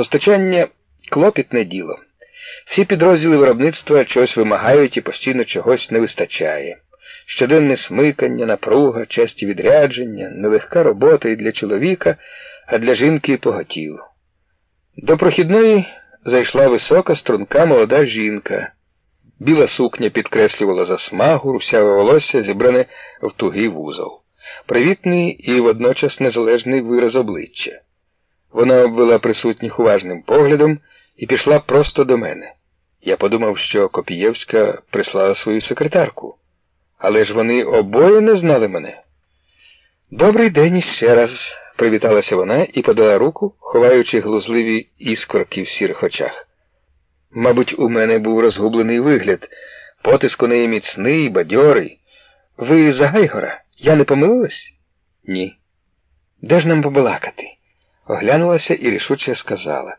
Постачання клопітне діло. Всі підрозділи виробництва чогось вимагають і постійно чогось не вистачає. Щоденне смикання, напруга, часті відрядження, нелегка робота і для чоловіка, а для жінки і поготів. До прохідної зайшла висока, струнка молода жінка. Біла сукня підкреслювала засмагу, русяве волосся зібране в тугий вузол. Привітний і водночас незалежний вираз обличчя. Вона обвела присутніх уважним поглядом і пішла просто до мене. Я подумав, що Копієвська прислала свою секретарку. Але ж вони обоє не знали мене. Добрий день іще раз, привіталася вона і подала руку, ховаючи глузливі іскорки в сірих очах. Мабуть, у мене був розгублений вигляд, потиск у неї міцний, бадьорий. Ви за Гайгора? Я не помилилась? Ні. Де ж нам побалакати? Оглянулася і рішуче сказала.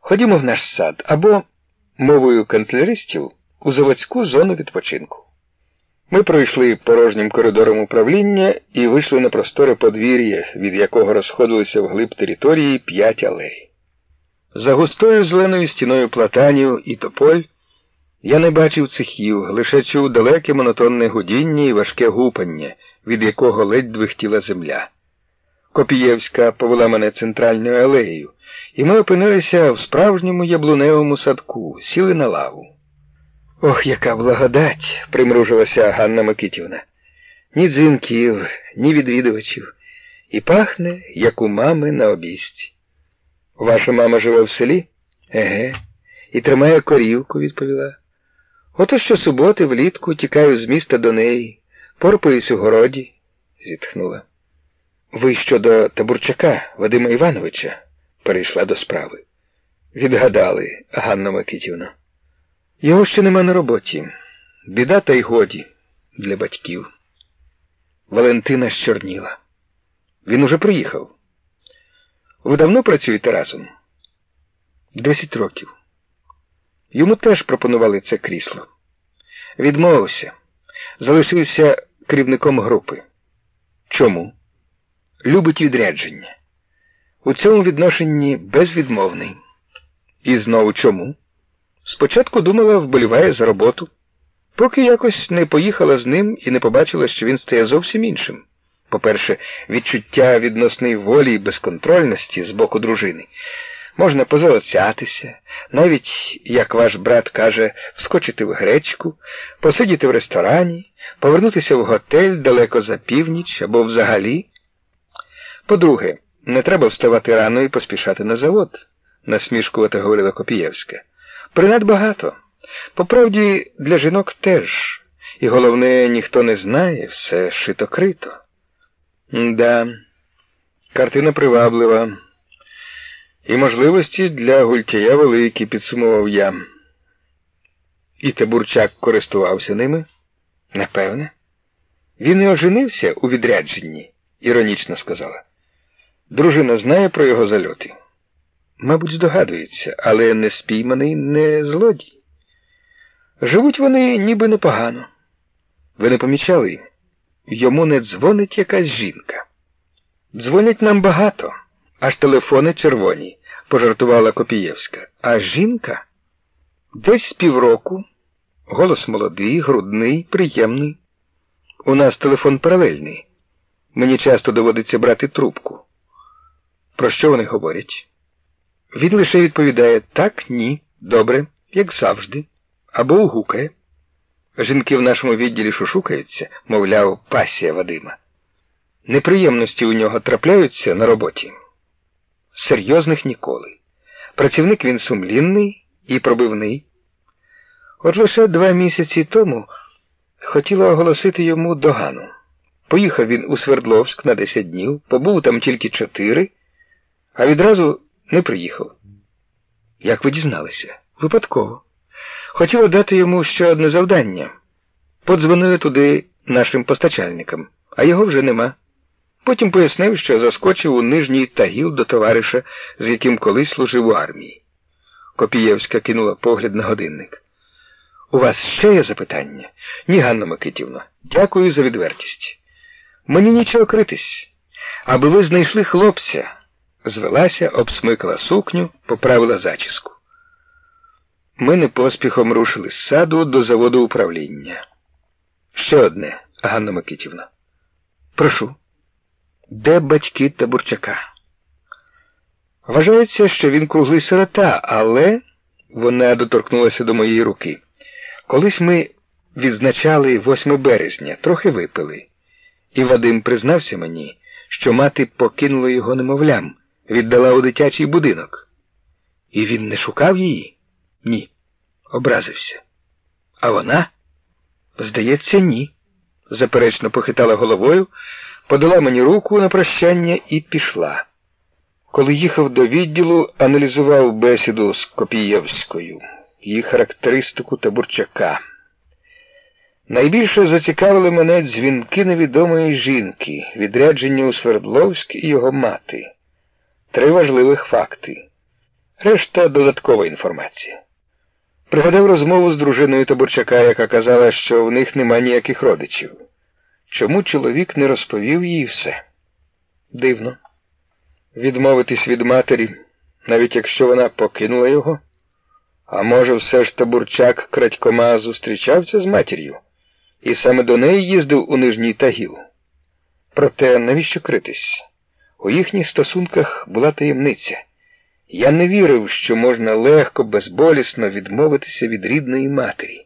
Ходімо в наш сад або, мовою канцеляристів, у заводську зону відпочинку. Ми пройшли порожнім коридором управління і вийшли на просторе подвір'я, від якого розходилися вглиб території п'ять алей. За густою зеленою стіною платанів і тополь я не бачив цехів, лише чув далеке монотонне гудіння і важке гупання, від якого ледь двихтіла земля. Копієвська повела мене центральною алеєю, і ми опинилися в справжньому яблуневому садку, сіли на лаву. Ох, яка благодать, примружилася Ганна Микитівна. Ні дзвінків, ні відвідувачів. І пахне, як у мами на обійсті. Ваша мама живе в селі? Еге, і тримає корівку, відповіла. Ото щосуботи влітку тікаю з міста до неї, порпаюсь у городі, зітхнула. Ви щодо Табурчака Вадима Івановича перейшла до справи. Відгадали, Ганна Микитівна. Його ще нема на роботі. Біда та й годі для батьків. Валентина щорніла. Він уже приїхав. Ви давно працюєте разом? Десять років. Йому теж пропонували це крісло. Відмовився. Залишився керівником групи. Чому? Любить відрядження. У цьому відношенні безвідмовний. І знову чому? Спочатку думала, вболіває за роботу, поки якось не поїхала з ним і не побачила, що він стає зовсім іншим. По-перше, відчуття відносної волі і безконтрольності з боку дружини. Можна позолоцятися, навіть, як ваш брат каже, вскочити в гречку, посидіти в ресторані, повернутися в готель далеко за північ або взагалі. По-друге, не треба вставати рано і поспішати на завод, насмішкувато говорила Копієвська. Принад багато. Поправді, для жінок теж. І головне, ніхто не знає, все шито-крито. Да, картина приваблива. І можливості для гультяя великі, підсумував я. І Табурчак користувався ними? Напевне. Він і оженився у відрядженні, іронічно сказала. Дружина знає про його зальоти. Мабуть, здогадується, але не спійманий не злодій. Живуть вони ніби непогано. Ви не помічали? Йому не дзвонить якась жінка. Дзвонять нам багато, аж телефони червоні, пожартувала Копієвська. А жінка десь з півроку, голос молодий, грудний, приємний. У нас телефон паралельний. Мені часто доводиться брати трубку. Про що вони говорять? Він лише відповідає так, ні, добре, як завжди, або угукає. Жінки в нашому відділі шушукаються, мовляв, пасія Вадима. Неприємності у нього трапляються на роботі. Серйозних ніколи. Працівник він сумлінний і пробивний. От лише два місяці тому хотіла оголосити йому догану. Поїхав він у Свердловськ на 10 днів, побув там тільки чотири, а відразу не приїхав. Як ви дізналися? Випадково. Хотіла дати йому ще одне завдання. Подзвонили туди нашим постачальникам, а його вже нема. Потім пояснив, що заскочив у нижній тагіл до товариша, з яким колись служив у армії. Копієвська кинула погляд на годинник. У вас ще є запитання? Ні, Ганна Микитівна, дякую за відвертість. Мені нічого критись, аби ви знайшли хлопця звелася, обсмикала сукню, поправила зачіску. Ми не поспіхом рушили з саду до заводу управління. Ще одне, Ганна Микитівна. Прошу. Де батьки Табурчака? Вважається, що він круглий сирота, але вона доторкнулася до моєї руки. Колись ми відзначали 8 березня, трохи випили, і Вадим признався мені, що мати покинула його немовлям, віддала у дитячий будинок. І він не шукав її? Ні. Образився. А вона? Здається, ні. Заперечно похитала головою, подала мені руку на прощання і пішла. Коли їхав до відділу, аналізував бесіду з Копієвською, її характеристику Табурчака. Найбільше зацікавили мене дзвінки невідомої жінки, відрядження у Свердловськ і його мати. Три важливих факти. Решта додаткова інформація. Пригадав розмову з дружиною Табурчака, яка казала, що в них нема ніяких родичів. Чому чоловік не розповів їй все? Дивно. Відмовитись від матері, навіть якщо вона покинула його? А може, все ж Табурчак крадькома зустрічався з матір'ю? і саме до неї їздив у Нижній Тагіл. Проте навіщо критись? У їхніх стосунках була таємниця. Я не вірив, що можна легко, безболісно відмовитися від рідної матері.